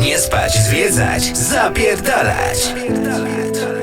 Nie spać, zwiedzać, zapierdalać. was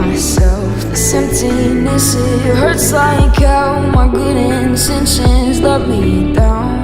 myself. This emptiness, it hurts like how my good intentions let me down.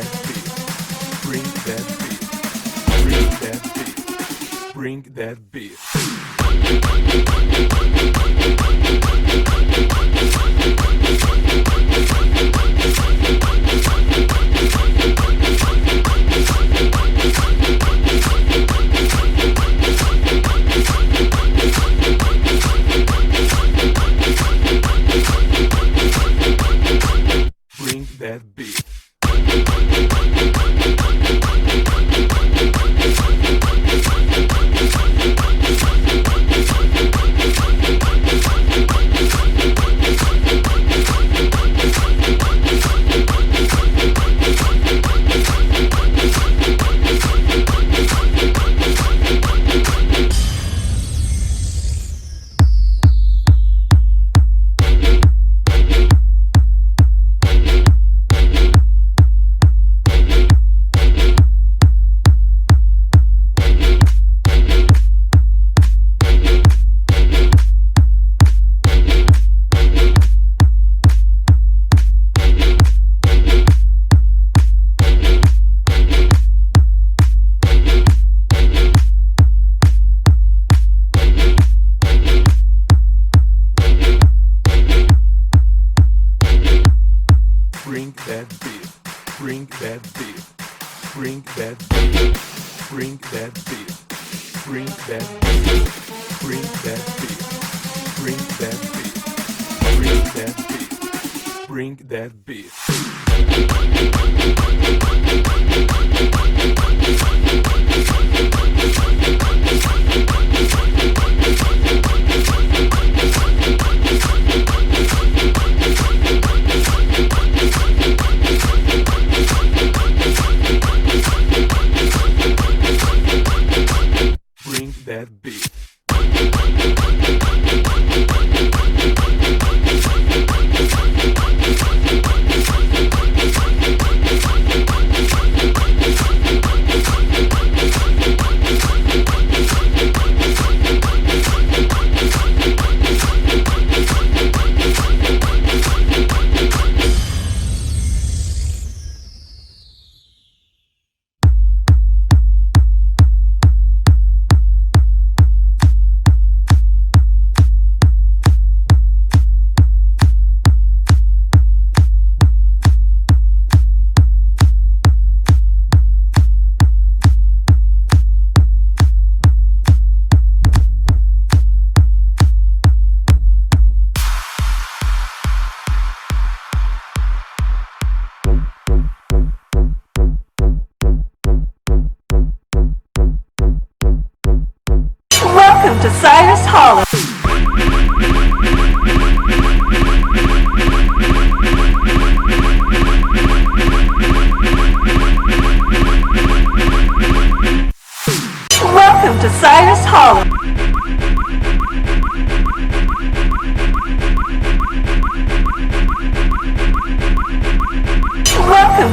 that beat. Bring that beat. Bring that beat. Bring that beat.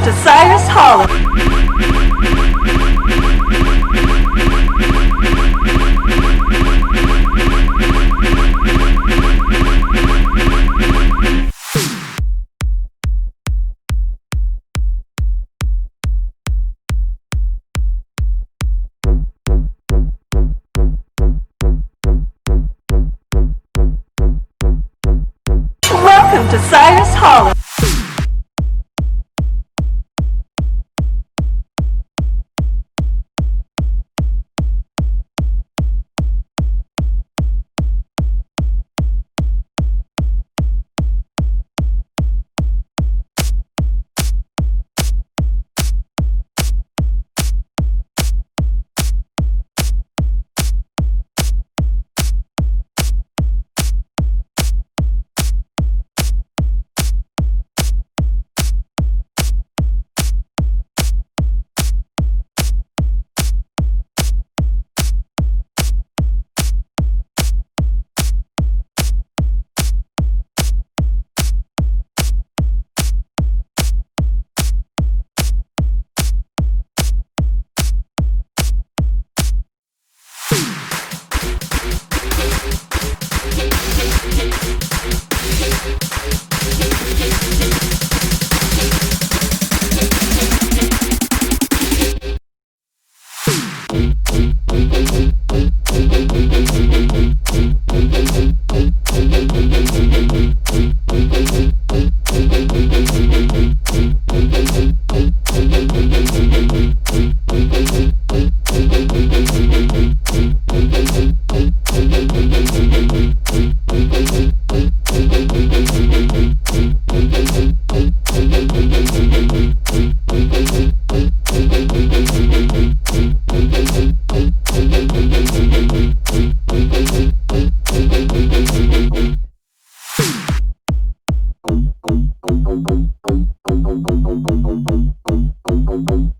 to Cyrus Hollow. Thank you.